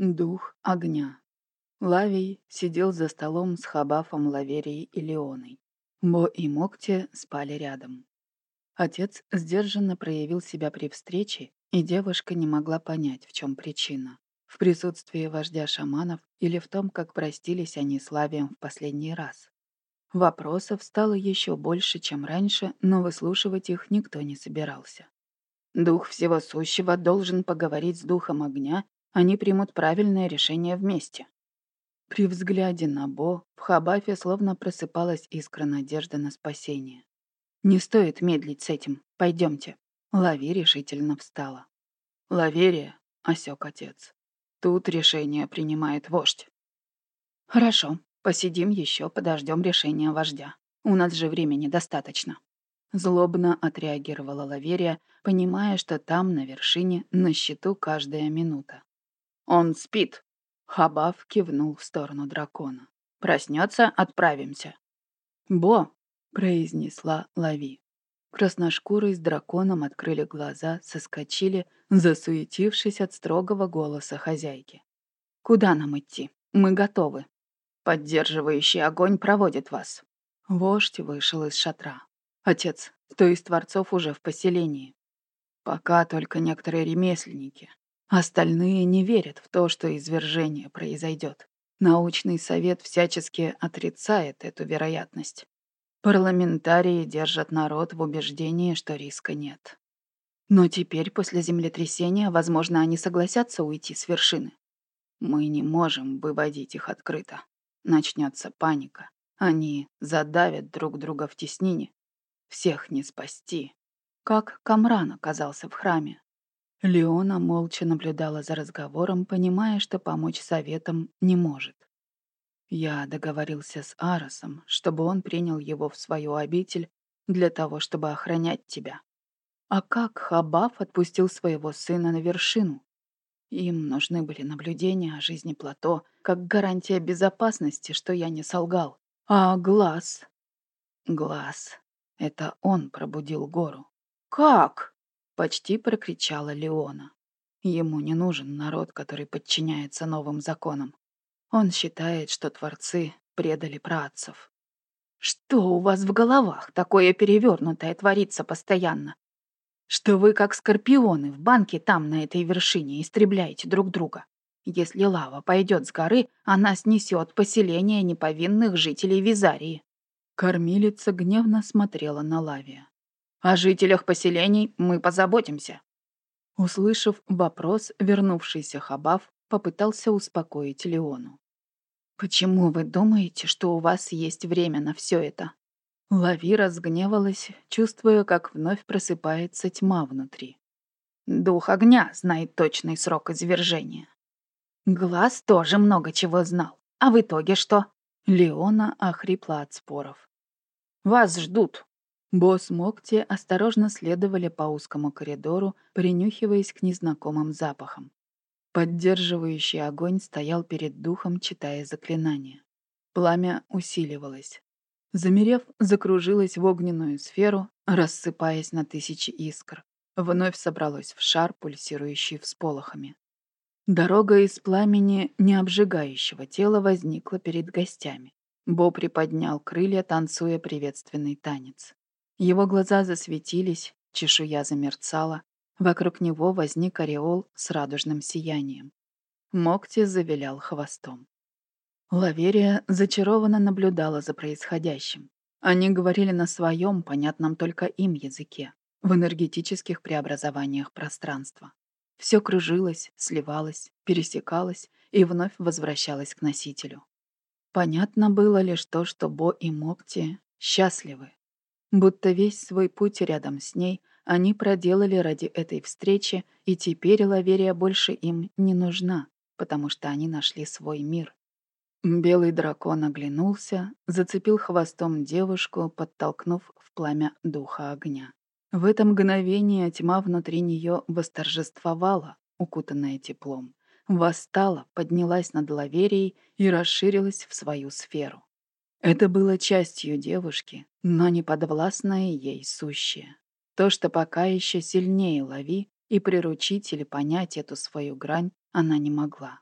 Дух огня. Лавий сидел за столом с Хабафом, Лаверией и Леоной. Бо и Мокте спали рядом. Отец сдержанно проявил себя при встрече, и девушка не могла понять, в чем причина. В присутствии вождя шаманов или в том, как простились они с Лавием в последний раз. Вопросов стало еще больше, чем раньше, но выслушивать их никто не собирался. Дух Всего Сущего должен поговорить с Духом Огня они примут правильное решение вместе. При взгляде на Бо в Хабафе словно просыпалась искра надежды на спасение. «Не стоит медлить с этим. Пойдемте. Лави решительно встала. «Лаверия», — осек отец. «Тут решение принимает вождь». «Хорошо. Посидим еще, подождем решения вождя. У нас же времени достаточно». Злобно отреагировала Лаверия, понимая, что там, на вершине, на счету каждая минута. «Он спит!» Хабав кивнул в сторону дракона. «Проснется, отправимся!» «Бо!» — произнесла Лави. Красношкурые с драконом открыли глаза, соскочили, засуетившись от строгого голоса хозяйки. «Куда нам идти? Мы готовы. Поддерживающий огонь проводит вас». Вождь вышел из шатра. Отец, кто из творцов уже в поселении? Пока только некоторые ремесленники. Остальные не верят в то, что извержение произойдет. Научный совет всячески отрицает эту вероятность. Парламентарии держат народ в убеждении, что риска нет. Но теперь, после землетрясения, возможно, они согласятся уйти с вершины. Мы не можем выводить их открыто. Начнется паника. Они задавят друг друга в теснине. Всех не спасти. Как Камран оказался в храме. Леона молча наблюдала за разговором, понимая, что помочь советам не может. Я договорился с Аросом, чтобы он принял его в свою обитель для того, чтобы охранять тебя. А как Хабаф отпустил своего сына на вершину? Им нужны были наблюдения о жизни плато, как гарантия безопасности, что я не солгал. А глаз? Глаз. Это он пробудил гору. Как? Почти прокричала Леона. Ему не нужен народ, который подчиняется новым законам. Он считает, что творцы предали праотцев. Что у вас в головах такое перевернутое творится постоянно? Что вы, как скорпионы, в банке там, на этой вершине, истребляете друг друга. Если лава пойдет с горы, она снесет поселение неповинных жителей Визарии. Кормилица гневно смотрела на Лавия. О жителях поселений мы позаботимся». Услышав вопрос, вернувшийся Хабав попытался успокоить Леону. «Почему вы думаете, что у вас есть время на все это?» Лави разгневалась, чувствуя, как вновь просыпается тьма внутри. «Дух огня знает точный срок извержения». Глаз тоже много чего знал. А в итоге что? Леона охрипла от споров. «Вас ждут», Босс Мокти осторожно следовали по узкому коридору, принюхиваясь к незнакомым запахам. Поддерживающий огонь стоял перед духом, читая заклинание. Пламя усиливалось. Замерев, закружилось в огненную сферу, рассыпаясь на тысячи искр. Вновь собралось в шар, пульсирующий всполохами. Дорога из пламени необжигающего тела возникла перед гостями. Бо приподнял крылья, танцуя приветственный танец. Его глаза засветились, чешуя замерцала, вокруг него возник ореол с радужным сиянием. Мокти завилял хвостом. Лаверия зачарованно наблюдала за происходящим. Они говорили на своем, понятном только им языке, в энергетических преобразованиях пространства. Все кружилось, сливалось, пересекалось и вновь возвращалось к носителю. Понятно было лишь то, что Бо и Мокти счастливы, Будто весь свой путь рядом с ней они проделали ради этой встречи, и теперь Лаверия больше им не нужна, потому что они нашли свой мир. Белый дракон оглянулся, зацепил хвостом девушку, подтолкнув в пламя духа огня. В это мгновение тьма внутри нее восторжествовала, укутанная теплом. Восстала, поднялась над Лаверией и расширилась в свою сферу. Это было частью девушки, но не подвластное ей сущее. То, что пока еще сильнее лови, и приручить или понять эту свою грань она не могла.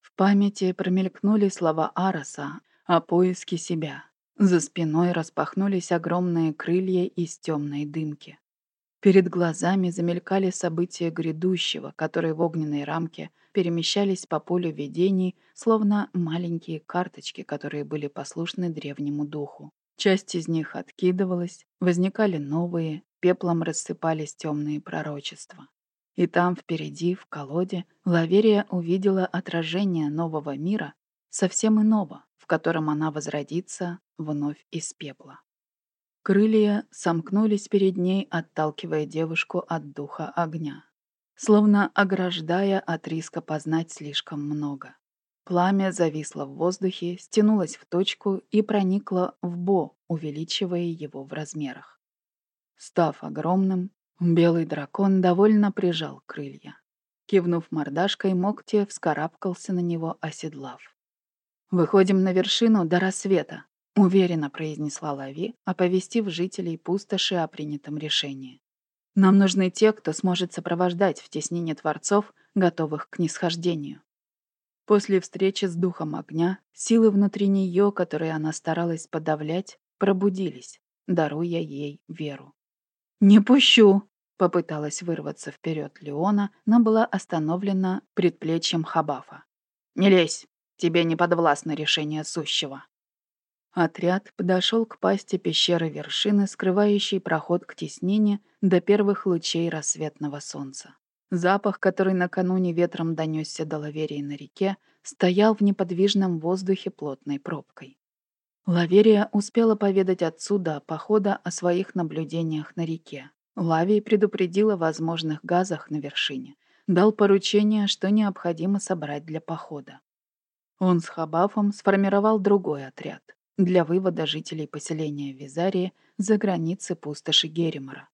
В памяти промелькнули слова Араса о поиске себя. За спиной распахнулись огромные крылья из темной дымки. Перед глазами замелькали события грядущего, которые в огненной рамке перемещались по полю видений, словно маленькие карточки, которые были послушны древнему духу. Часть из них откидывалась, возникали новые, пеплом рассыпались темные пророчества. И там, впереди, в колоде, Лаверия увидела отражение нового мира, совсем иного, в котором она возродится вновь из пепла. Крылья сомкнулись перед ней, отталкивая девушку от духа огня, словно ограждая от риска познать слишком много. Пламя зависло в воздухе, стянулось в точку и проникло в Бо, увеличивая его в размерах. Став огромным, белый дракон довольно прижал крылья. Кивнув мордашкой, Мокте вскарабкался на него, оседлав. «Выходим на вершину до рассвета», — уверенно произнесла Лави, оповестив жителей пустоши о принятом решении. «Нам нужны те, кто сможет сопровождать в теснине творцов, готовых к нисхождению». После встречи с духом огня, силы внутри нее, которые она старалась подавлять, пробудились, даруя ей веру. «Не пущу!» — попыталась вырваться вперед Леона, но была остановлена предплечьем Хабафа. «Не лезь! Тебе не подвластно решение сущего!» Отряд подошел к пасти пещеры вершины, скрывающей проход к теснине до первых лучей рассветного солнца. Запах, который накануне ветром донесся до лаверии на реке, стоял в неподвижном воздухе плотной пробкой. Лаверия успела поведать отцу до похода о своих наблюдениях на реке. Лавий предупредил о возможных газах на вершине, дал поручение, что необходимо собрать для похода. Он с Хабафом сформировал другой отряд для вывода жителей поселения Визарии за границы пустоши Геримора.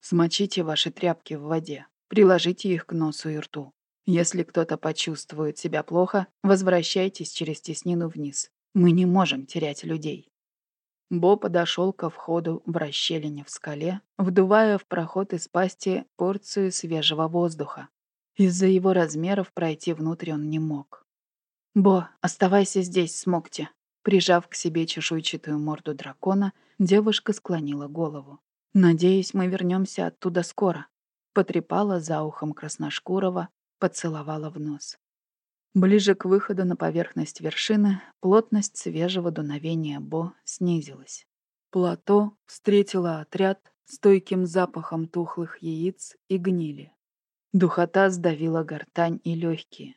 «Смочите ваши тряпки в воде», Приложите их к носу и рту. Если кто-то почувствует себя плохо, возвращайтесь через теснину вниз. Мы не можем терять людей. Бо подошел ко входу в расщелине в скале, вдувая в проход из пасти порцию свежего воздуха. Из-за его размеров пройти внутрь он не мог. «Бо, оставайся здесь, смогте!» Прижав к себе чешуйчатую морду дракона, девушка склонила голову. «Надеюсь, мы вернемся оттуда скоро потрепала за ухом Красношкурова, поцеловала в нос. Ближе к выходу на поверхность вершины плотность свежего дуновения Бо снизилась. Плато встретило отряд стойким запахом тухлых яиц и гнили. Духота сдавила гортань и легкие.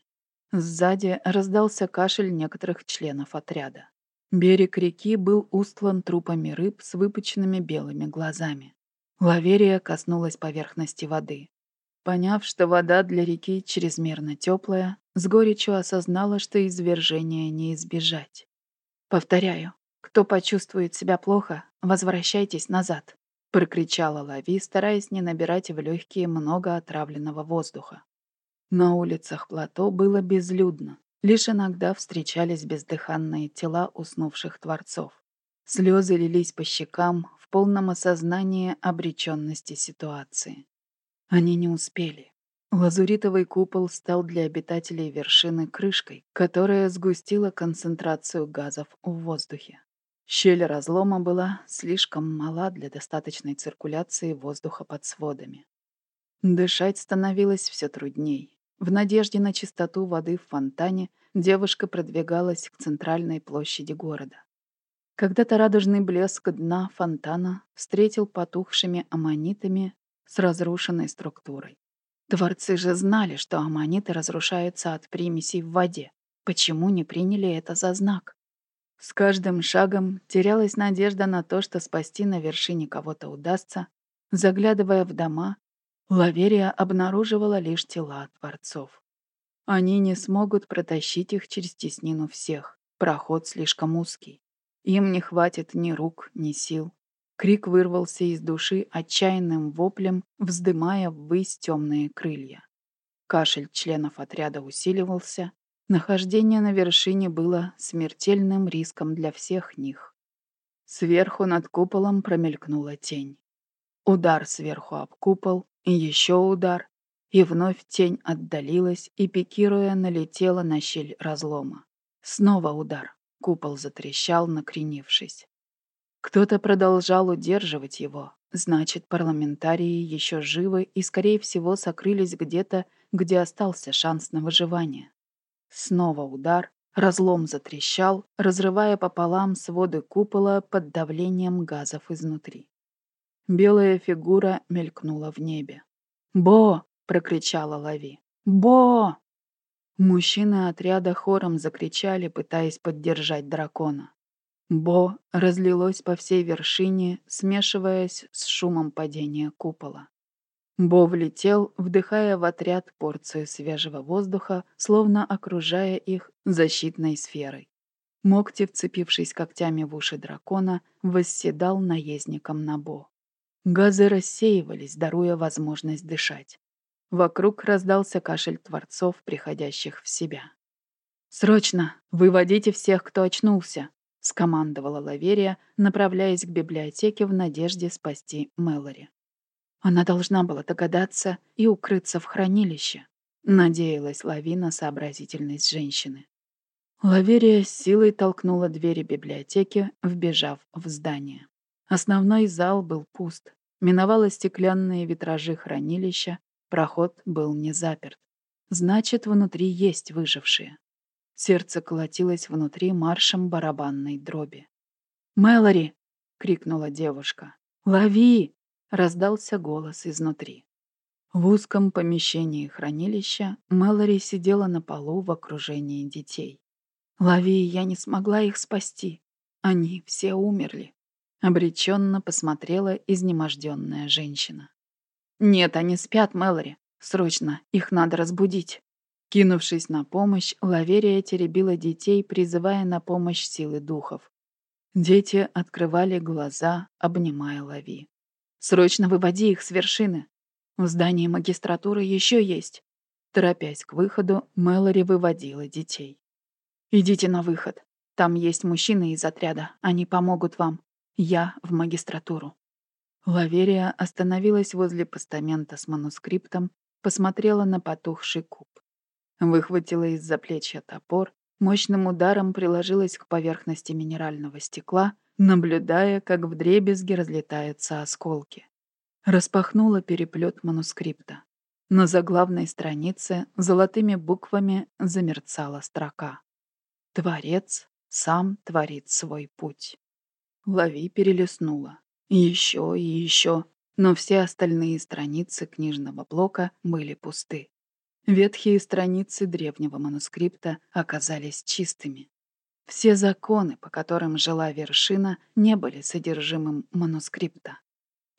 Сзади раздался кашель некоторых членов отряда. Берег реки был устлан трупами рыб с выпученными белыми глазами. Лаверия коснулась поверхности воды. Поняв, что вода для реки чрезмерно теплая, с горечью осознала, что извержения не избежать. «Повторяю, кто почувствует себя плохо, возвращайтесь назад», — прокричала Лави, стараясь не набирать в легкие много отравленного воздуха. На улицах плато было безлюдно, лишь иногда встречались бездыханные тела уснувших творцов. Слезы лились по щекам, в полном осознании обреченности ситуации. Они не успели. Лазуритовый купол стал для обитателей вершины крышкой, которая сгустила концентрацию газов в воздухе. Щель разлома была слишком мала для достаточной циркуляции воздуха под сводами. Дышать становилось все трудней. В надежде на чистоту воды в фонтане девушка продвигалась к центральной площади города. Когда-то радужный блеск дна фонтана встретил потухшими аммонитами с разрушенной структурой. Творцы же знали, что аммониты разрушаются от примесей в воде. Почему не приняли это за знак? С каждым шагом терялась надежда на то, что спасти на вершине кого-то удастся. Заглядывая в дома, Лаверия обнаруживала лишь тела творцов. Они не смогут протащить их через теснину всех. Проход слишком узкий. Им не хватит ни рук, ни сил. Крик вырвался из души отчаянным воплем, вздымая ввысь темные крылья. Кашель членов отряда усиливался. Нахождение на вершине было смертельным риском для всех них. Сверху над куполом промелькнула тень. Удар сверху об купол, и еще удар. и вновь тень отдалилась и, пикируя, налетела на щель разлома. Снова удар. Купол затрещал, накренившись. Кто-то продолжал удерживать его. Значит, парламентарии еще живы и, скорее всего, сокрылись где-то, где остался шанс на выживание. Снова удар, разлом затрещал, разрывая пополам своды купола под давлением газов изнутри. Белая фигура мелькнула в небе. «Бо!» — прокричала Лави. «Бо!» Мужчины отряда хором закричали, пытаясь поддержать дракона. Бо разлилось по всей вершине, смешиваясь с шумом падения купола. Бо влетел, вдыхая в отряд порцию свежего воздуха, словно окружая их защитной сферой. Мокти, вцепившись когтями в уши дракона, восседал наездником на Бо. Газы рассеивались, даруя возможность дышать. Вокруг раздался кашель творцов, приходящих в себя. «Срочно! Выводите всех, кто очнулся!» — скомандовала Лаверия, направляясь к библиотеке в надежде спасти Мэлори. Она должна была догадаться и укрыться в хранилище. Надеялась Лавина сообразительность женщины. Лаверия с силой толкнула двери библиотеки, вбежав в здание. Основной зал был пуст. Миновала стеклянные витражи хранилища, проход был не заперт. Значит, внутри есть выжившие. Сердце колотилось внутри маршем барабанной дроби. «Мэлори!» — крикнула девушка. «Лови!» раздался голос изнутри. В узком помещении хранилища Мэлори сидела на полу в окружении детей. «Лови, я не смогла их спасти. Они все умерли», — обреченно посмотрела изнеможденная женщина. «Нет, они спят, Мэлори. Срочно, их надо разбудить». Кинувшись на помощь, Лаверия теребила детей, призывая на помощь силы духов. Дети открывали глаза, обнимая Лави. Срочно выводи их с вершины. В здании магистратуры еще есть. Торопясь к выходу, Мэлори выводила детей. «Идите на выход. Там есть мужчины из отряда. Они помогут вам. Я в магистратуру». Лаверия остановилась возле постамента с манускриптом, посмотрела на потухший куб. Выхватила из заплечья топор, мощным ударом приложилась к поверхности минерального стекла — наблюдая, как в дребезги разлетаются осколки. Распахнула переплет манускрипта. На заглавной странице золотыми буквами замерцала строка. «Творец сам творит свой путь». Лави перелистнула. Еще и еще, но все остальные страницы книжного блока были пусты. Ветхие страницы древнего манускрипта оказались чистыми. Все законы, по которым жила вершина, не были содержимым манускрипта.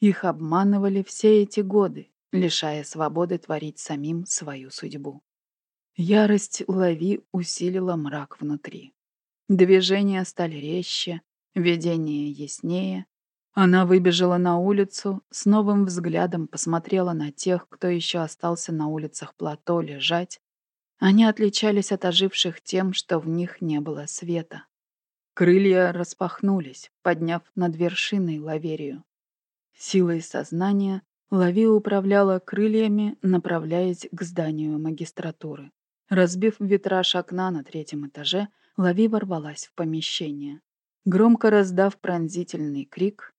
Их обманывали все эти годы, лишая свободы творить самим свою судьбу. Ярость Лави усилила мрак внутри. Движения стали резче, видение яснее. Она выбежала на улицу, с новым взглядом посмотрела на тех, кто еще остался на улицах плато лежать, они отличались от оживших тем, что в них не было света. Крылья распахнулись, подняв над вершиной лаверию. Силой сознания Лави управляла крыльями, направляясь к зданию магистратуры. Разбив витраж окна на третьем этаже, Лави ворвалась в помещение. Громко раздав пронзительный крик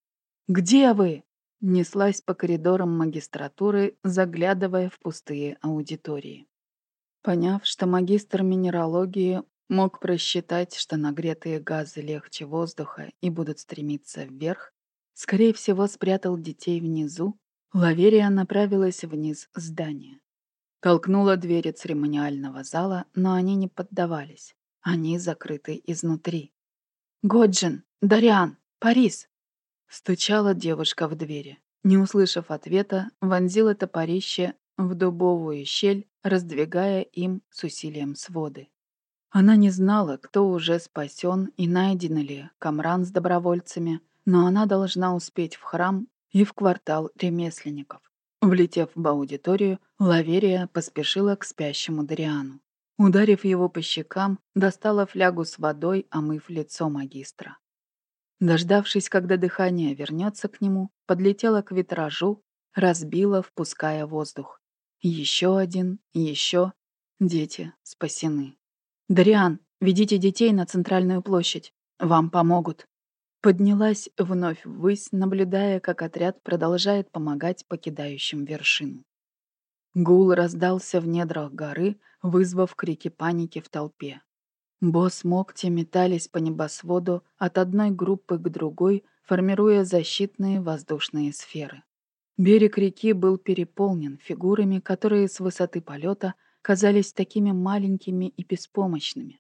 «Где вы?» неслась по коридорам магистратуры, заглядывая в пустые аудитории. Поняв, что магистр минералогии мог просчитать, что нагретые газы легче воздуха и будут стремиться вверх, скорее всего, спрятал детей внизу, Лаверия направилась вниз здания. Толкнула двери церемониального зала, но они не поддавались. Они закрыты изнутри. «Годжин! Дариан! Парис!» Стучала девушка в двери. Не услышав ответа, вонзила топорище в дубовую щель, раздвигая им с усилием своды. Она не знала, кто уже спасен и найден ли Камран с добровольцами, но она должна успеть в храм и в квартал ремесленников. Влетев в аудиторию, Лаверия поспешила к спящему Дариану. Ударив его по щекам, достала флягу с водой, омыв лицо магистра. Дождавшись, когда дыхание вернется к нему, подлетела к витражу, разбила, впуская воздух. Еще один, еще. Дети спасены. «Дариан, ведите детей на центральную площадь. Вам помогут». Поднялась вновь ввысь, наблюдая, как отряд продолжает помогать покидающим вершину. Гул раздался в недрах горы, вызвав крики паники в толпе. Босс Мокти метались по небосводу от одной группы к другой, формируя защитные воздушные сферы. Берег реки был переполнен фигурами, которые с высоты полета казались такими маленькими и беспомощными.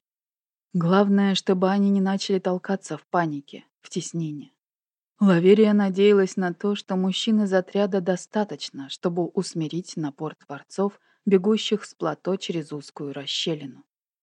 Главное, чтобы они не начали толкаться в панике, в теснении. Лаверия надеялась на то, что мужчин из отряда достаточно, чтобы усмирить напор творцов, бегущих с плато через узкую расщелину.